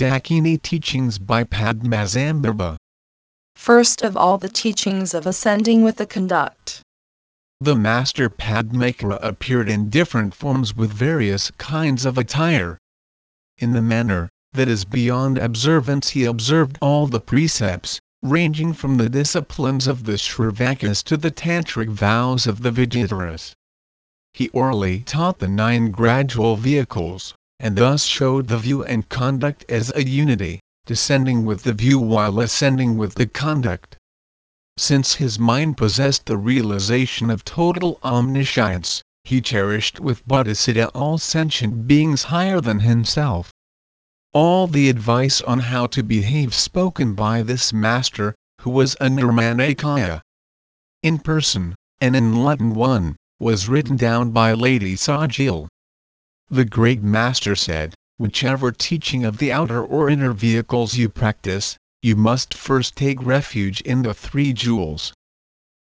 Dakini Teachings by Padmasambhava. First of all the teachings of ascending with the conduct. The Master Padmakara appeared in different forms with various kinds of attire. In the manner that is beyond observance he observed all the precepts, ranging from the disciplines of the Shravakas to the tantric vows of the Vidyadharas. He orally taught the nine gradual vehicles, and thus showed the view and conduct as a unity, descending with the view while ascending with the conduct. Since his mind possessed the realization of total omniscience, he cherished with bodhicitta all sentient beings higher than himself. All the advice on how to behave spoken by this master, who was a Nirmanakaya in person, an enlightened one, was written down by Lady Tsogyal. The great master said, whichever teaching of the outer or inner vehicles you practice, you must first take refuge in the three jewels.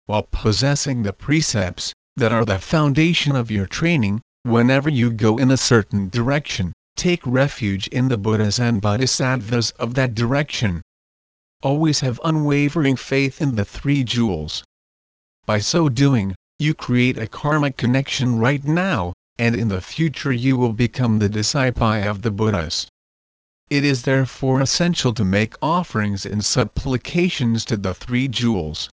While possessing the precepts, that are the foundation of your training, whenever you go in a certain direction, take refuge in the Buddhas and Bodhisattvas of that direction. Always have unwavering faith in the three jewels. By so doing, you create a karmic connection right now, and in the future you will become the disciple of the Buddhas. It is therefore essential to make offerings and supplications to the three jewels.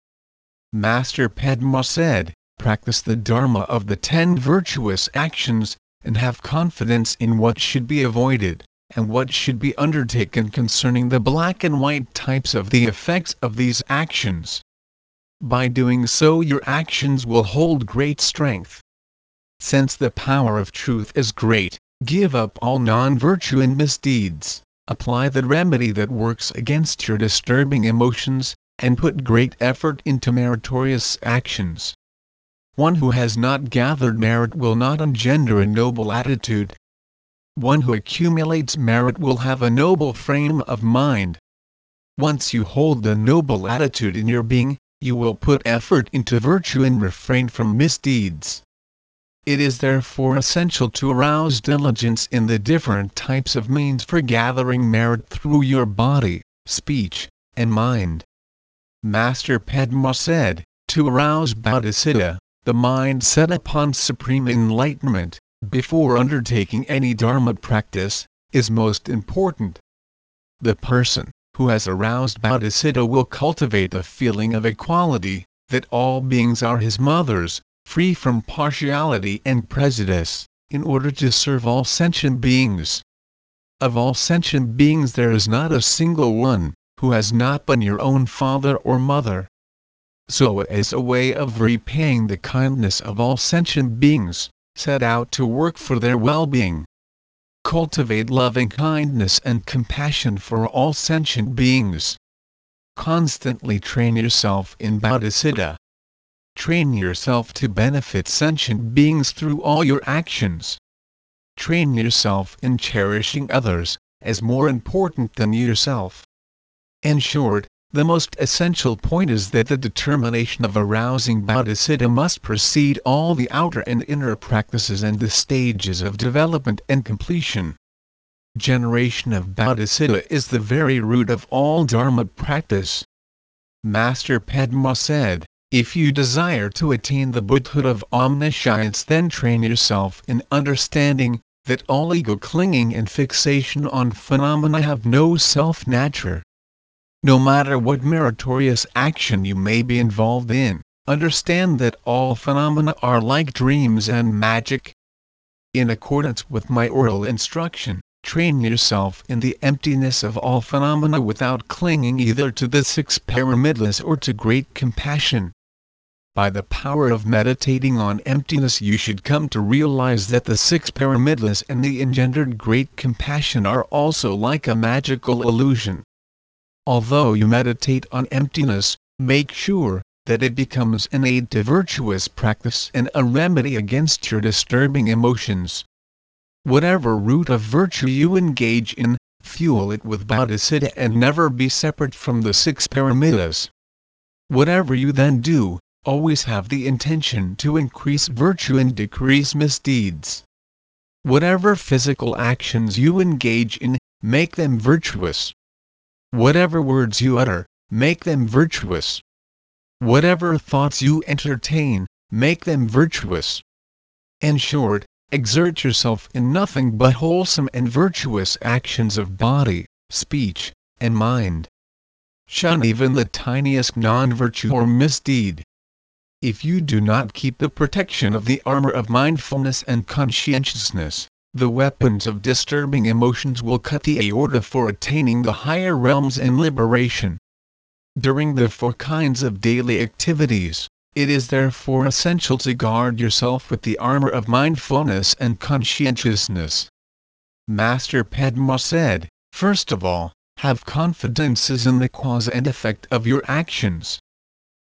Master Padma said, practice the Dharma of the ten virtuous actions, and have confidence in what should be avoided, and what should be undertaken concerning the black and white types of the effects of these actions. By doing so your actions will hold great strength. Since the power of truth is great, Give up all non-virtue and misdeeds, apply the remedy that works against your disturbing emotions, and put great effort into meritorious actions. One who has not gathered merit will not engender a noble attitude. One who accumulates merit will have a noble frame of mind. Once you hold the noble attitude in your being, you will put effort into virtue and refrain from misdeeds. It is therefore essential to arouse diligence in the different types of means for gathering merit through your body, speech, and mind. Master Padma said, to arouse bodhicitta, the mind set upon supreme enlightenment, before undertaking any dharma practice, is most important. The person who has aroused bodhicitta will cultivate the feeling of equality, that all beings are his mothers, free from partiality and prejudice, in order to serve all sentient beings. Of all sentient beings there is not a single one, who has not been your own father or mother. So as a way of repaying the kindness of all sentient beings, set out to work for their well-being. Cultivate loving kindness and compassion for all sentient beings. Constantly train yourself in bodhicitta Train yourself to benefit sentient beings through all your actions. Train yourself in cherishing others, as more important than yourself. In short, the most essential point is that the determination of arousing bodhicitta must precede all the outer and inner practices and the stages of development and completion. Generation of bodhicitta is the very root of all dharma practice. Master Padma said, if you desire to attain the Buddhahood of omniscience then train yourself in understanding that all ego clinging and fixation on phenomena have no self-nature. No matter what meritorious action you may be involved in, understand that all phenomena are like dreams and magic. In accordance with my oral instruction, train yourself in the emptiness of all phenomena without clinging either to the six paramitas or to great compassion. By the power of meditating on emptiness you should come to realize that the six paramitas and the engendered great compassion are also like a magical illusion. Although you meditate on emptiness, make sure that it becomes an aid to virtuous practice and a remedy against your disturbing emotions. Whatever root of virtue you engage in, fuel it with bodhicitta and never be separate from the six paramitas. Whatever you then do, always have the intention to increase virtue and decrease misdeeds. Whatever physical actions you engage in, make them virtuous. Whatever words you utter, make them virtuous. Whatever thoughts you entertain, make them virtuous. In short, exert yourself in nothing but wholesome and virtuous actions of body, speech, and mind. Shun even the tiniest non-virtue or misdeed. If you do not keep the protection of the armor of mindfulness and conscientiousness, the weapons of disturbing emotions will cut the aorta for attaining the higher realms and liberation. During the four kinds of daily activities, it is therefore essential to guard yourself with the armor of mindfulness and conscientiousness. Master Padma said, first of all, have confidences in the cause and effect of your actions.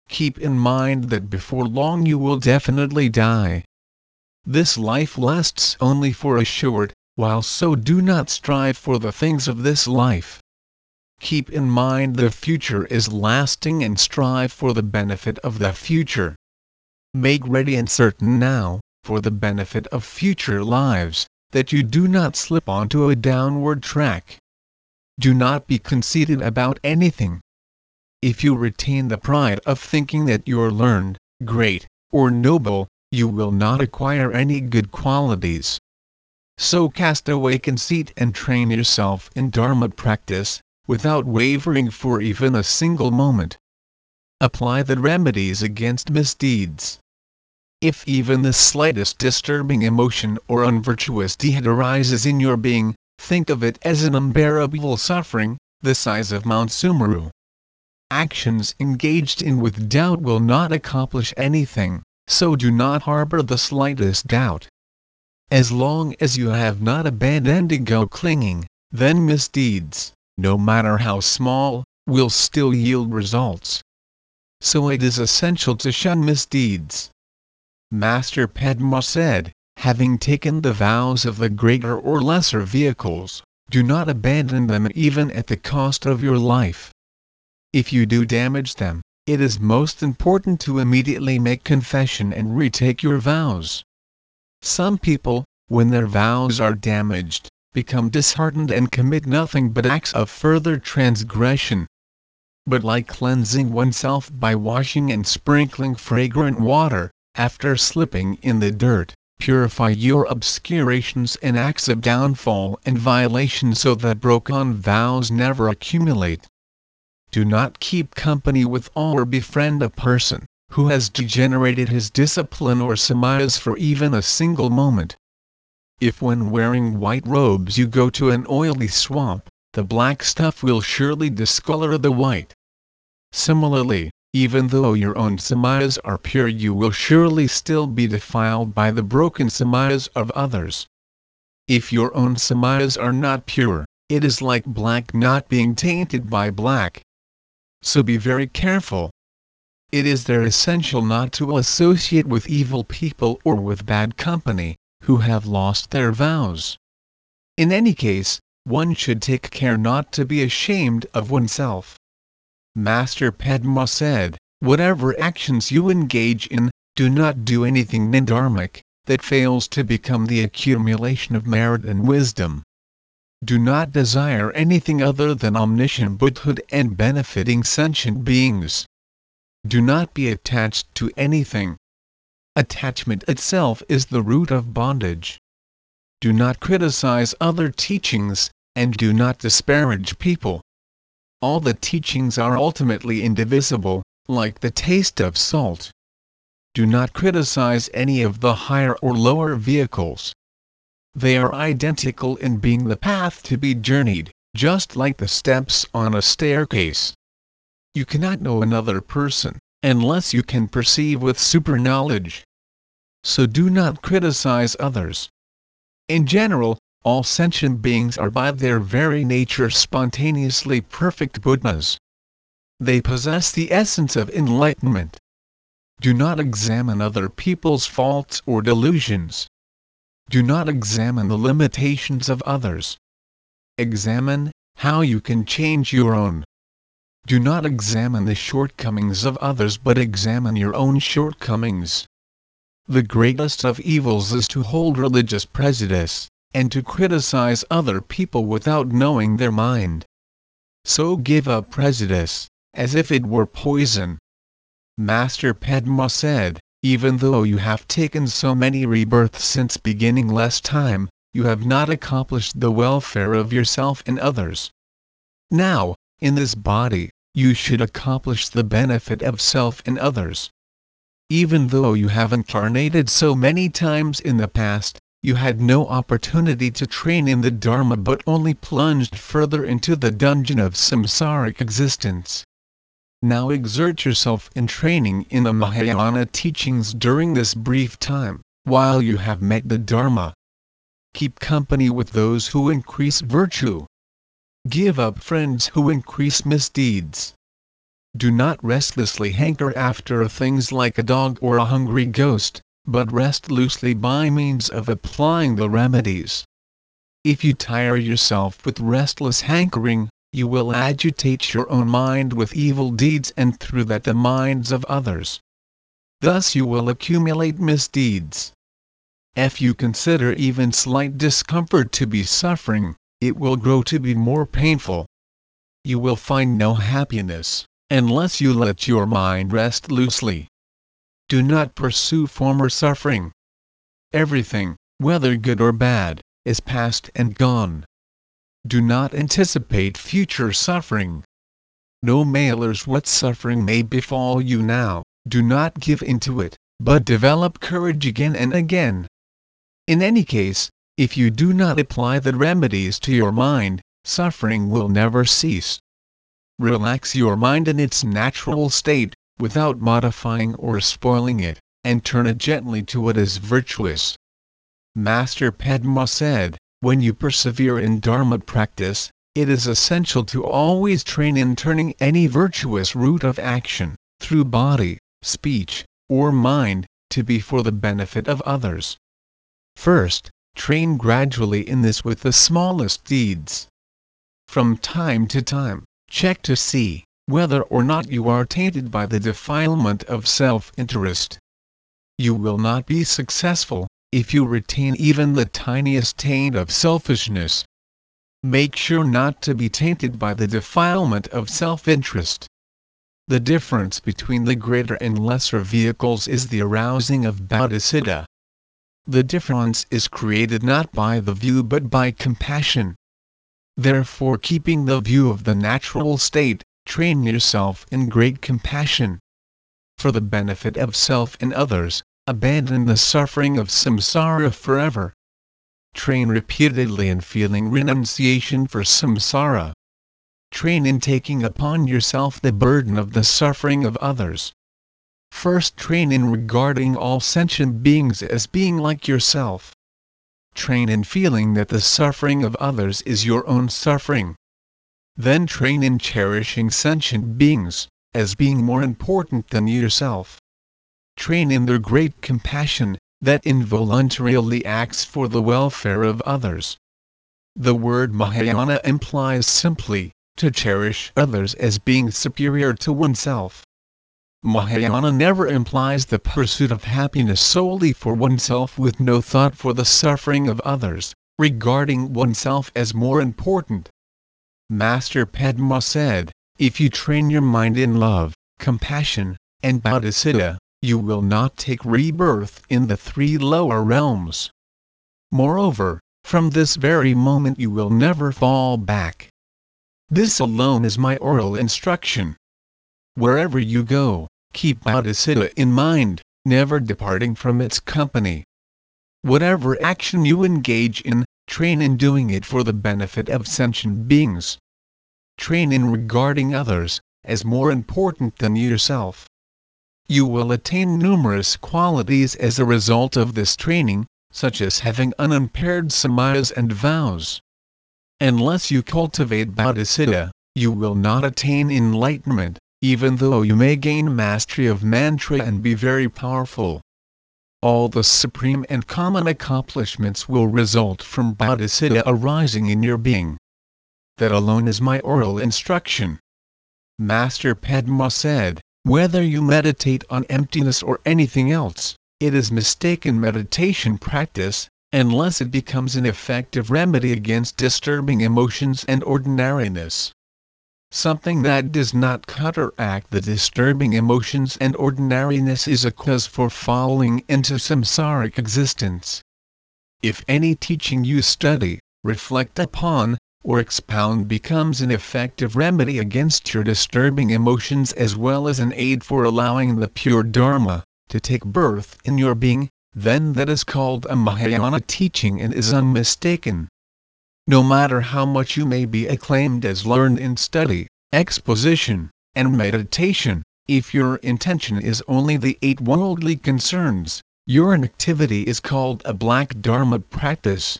Keep in mind that before long you will definitely die. This life lasts only for a short while so do not strive for the things of this life. Keep in mind the future is lasting and strive for the benefit of the future. Make ready and certain now, for the benefit of future lives, that you do not slip onto a downward track. Do not be conceited about anything. If you retain the pride of thinking that you're learned, great, or noble, you will not acquire any good qualities. So cast away conceit and train yourself in Dharma practice, without wavering for even a single moment. Apply the remedies against misdeeds. If even the slightest disturbing emotion or unvirtuous deed arises in your being, think of it as an unbearable suffering, the size of Mount Sumeru. Actions engaged in with doubt will not accomplish anything, so do not harbor the slightest doubt. As long as you have not abandoned ego clinging, then misdeeds, no matter how small, will still yield results. So it is essential to shun misdeeds. Master Padma said, having taken the vows of the greater or lesser vehicles, do not abandon them even at the cost of your life. If you do damage them, it is most important to immediately make confession and retake your vows. Some people, when their vows are damaged, become disheartened and commit nothing but acts of further transgression. But like cleansing oneself by washing and sprinkling fragrant water, after slipping in the dirt, purify your obscurations and acts of downfall and violation so that broken vows never accumulate. Do not keep company with or befriend a person who has degenerated his discipline or samayas for even a single moment. If when wearing white robes you go to an oily swamp, the black stuff will surely discolor the white. Similarly, even though your own samayas are pure you will surely still be defiled by the broken samayas of others. If your own samayas are not pure, it is like black not being tainted by black. So be very careful. It is there essential not to associate with evil people or with bad company, who have lost their vows. In any case, one should take care not to be ashamed of oneself. Master Padma said, whatever actions you engage in, do not do anything nindharmic, that fails to become the accumulation of merit and wisdom. Do not desire anything other than omniscient Buddhahood and benefiting sentient beings. Do not be attached to anything, Attachment itself is the root of bondage. Do not criticize other teachings, and do not disparage people. All the teachings are ultimately indivisible, like the taste of salt. Do not criticize any of the higher or lower vehicles. They are identical in being the path to be journeyed, just like the steps on a staircase. You cannot know another person, unless you can perceive with super knowledge. So do not criticize others. In general, all sentient beings are by their very nature spontaneously perfect Buddhas. They possess the essence of enlightenment. Do not examine other people's faults or delusions. Do not examine the limitations of others. Examine how you can change your own. Do not examine the shortcomings of others but examine your own shortcomings. The greatest of evils is to hold religious prejudice, and to criticize other people without knowing their mind. So give up prejudice, as if it were poison. Master Padma said, even though you have taken so many rebirths since beginning less time, you have not accomplished the welfare of yourself and others. Now, in this body, you should accomplish the benefit of self and others. Even though you have incarnated so many times in the past, you had no opportunity to train in the Dharma but only plunged further into the dungeon of samsaric existence. Now exert yourself in training in the Mahayana teachings during this brief time, while you have met the Dharma. Keep company with those who increase virtue. Give up friends who increase misdeeds. Do not restlessly hanker after things like a dog or a hungry ghost, but rest loosely by means of applying the remedies. If you tire yourself with restless hankering, you will agitate your own mind with evil deeds and through that the minds of others. Thus you will accumulate misdeeds. If you consider even slight discomfort to be suffering, it will grow to be more painful. You will find no happiness, unless you let your mind rest loosely. Do not pursue former suffering. Everything, whether good or bad, is past and gone do not anticipate future suffering. No matters what suffering may befall you now, do not give in to it, but develop courage again and again. In any case, if you do not apply the remedies to your mind, suffering will never cease. Relax your mind in its natural state, without modifying or spoiling it, and turn it gently to what is virtuous. Master Padma said, when you persevere in Dharma practice, it is essential to always train in turning any virtuous route of action, through body, speech, or mind, to be for the benefit of others. First, train gradually in this with the smallest deeds. From time to time, check to see whether or not you are tainted by the defilement of self interest. You will not be successful if you retain even the tiniest taint of selfishness. Make sure not to be tainted by the defilement of self-interest. The difference between the greater and lesser vehicles is the arousing of bodhicitta. The difference is created not by the view but by compassion. Therefore keeping the view of the natural state, train yourself in great compassion. For the benefit of self and others, abandon the suffering of samsara forever. Train repeatedly in feeling renunciation for samsara. Train in taking upon yourself the burden of the suffering of others. First train in regarding all sentient beings as being like yourself. Train in feeling that the suffering of others is your own suffering. Then train in cherishing sentient beings, as being more important than yourself train in their great compassion, that involuntarily acts for the welfare of others. The word Mahayana implies simply, to cherish others as being superior to oneself. Mahayana never implies the pursuit of happiness solely for oneself with no thought for the suffering of others, regarding oneself as more important. Master Padma said, if you train your mind in love, compassion, and bodhicitta, you will not take rebirth in the three lower realms. Moreover, from this very moment you will never fall back. This alone is my oral instruction. Wherever you go, keep bodhicitta in mind, never departing from its company. Whatever action you engage in, train in doing it for the benefit of sentient beings. Train in regarding others as more important than yourself. You will attain numerous qualities as a result of this training, such as having unimpaired samayas and vows. Unless you cultivate bodhicitta, you will not attain enlightenment, even though you may gain mastery of mantra and be very powerful. All the supreme and common accomplishments will result from bodhicitta arising in your being. That alone is my oral instruction. Master Padma said, whether you meditate on emptiness or anything else, it is mistaken meditation practice, unless it becomes an effective remedy against disturbing emotions and ordinariness. Something that does not counteract the disturbing emotions and ordinariness is a cause for falling into samsaric existence. If any teaching you study, reflect upon, or expound becomes an effective remedy against your disturbing emotions as well as an aid for allowing the pure Dharma to take birth in your being, then that is called a Mahayana teaching and is unmistaken. No matter how much you may be acclaimed as learned in study, exposition, and meditation, if your intention is only the eight worldly concerns, your activity is called a black Dharma practice.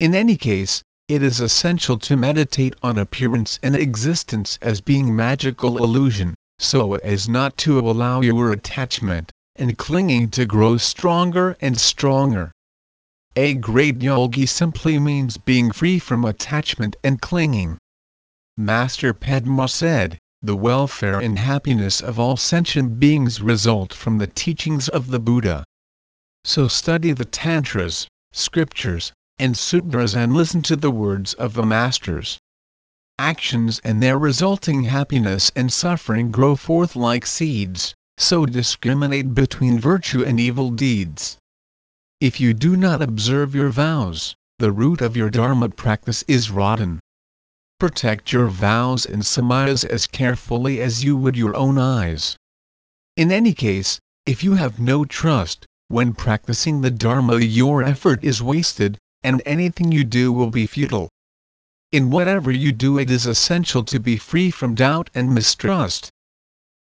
In any case, it is essential to meditate on appearance and existence as being magical illusion, so as not to allow your attachment and clinging to grow stronger and stronger. A great yogi simply means being free from attachment and clinging. Master Padma said, the welfare and happiness of all sentient beings result from the teachings of the Buddha. So study the Tantras, scriptures, and sutras and listen to the words of the Masters. Actions and their resulting happiness and suffering grow forth like seeds so discriminate between virtue and evil deeds. If you do not observe your vows, the root of your Dharma practice is rotten. Protect your vows and samayas as carefully as you would your own eyes. In any case, if you have no trust, when practicing the Dharma your effort is wasted, and anything you do will be futile. In whatever you do it is essential to be free from doubt and mistrust.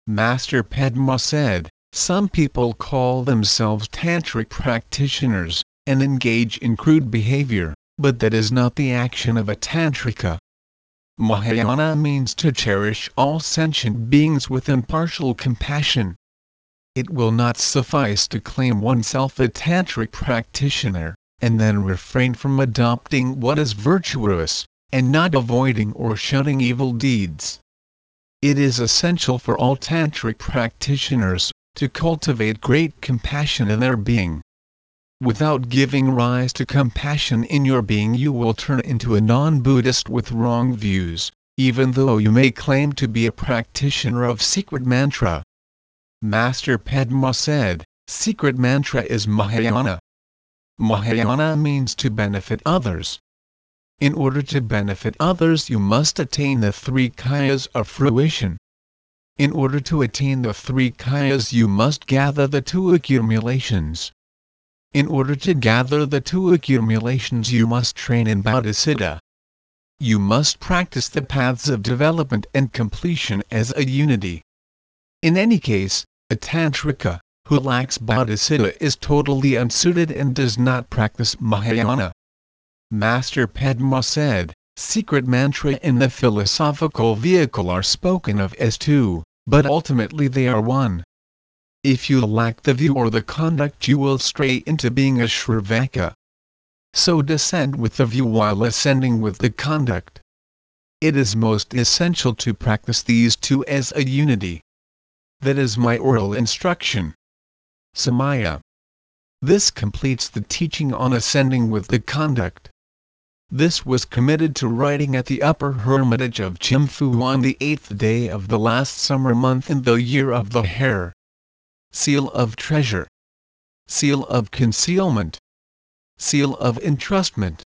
Master Padma said, some people call themselves tantric practitioners, and engage in crude behavior, but that is not the action of a tantrika. Mahayana means to cherish all sentient beings with impartial compassion. It will not suffice to claim oneself a tantric practitioner, and then refrain from adopting what is virtuous, and not avoiding or shunning evil deeds. It is essential for all tantric practitioners to cultivate great compassion in their being. Without giving rise to compassion in your being, you will turn into a non Buddhist with wrong views, even though you may claim to be a practitioner of secret mantra. Master Padma said, Secret mantra is Mahayana. Mahayana means to benefit others, in order to benefit others you must attain the three kayas of fruition. In order to attain the three kayas you must gather the two accumulations. In order to gather the two accumulations you must train in bodhicitta. You must practice the paths of development and completion as a unity. In any case, a tantrika, who lacks bodhicitta is totally unsuited and does not practice Mahayana. Master Padma said, secret mantra and the philosophical vehicle are spoken of as two, but ultimately they are one. If you lack the view or the conduct you will stray into being a Shravaka. So descend with the view while ascending with the conduct. It is most essential to practice these two as a unity. That is my oral instruction. Samaya. This completes the teaching on ascending with the conduct. This was committed to writing at the upper hermitage of Chimphu on the eighth day of the last summer month in the year of the hare. Seal of treasure. Seal of concealment. Seal of entrustment.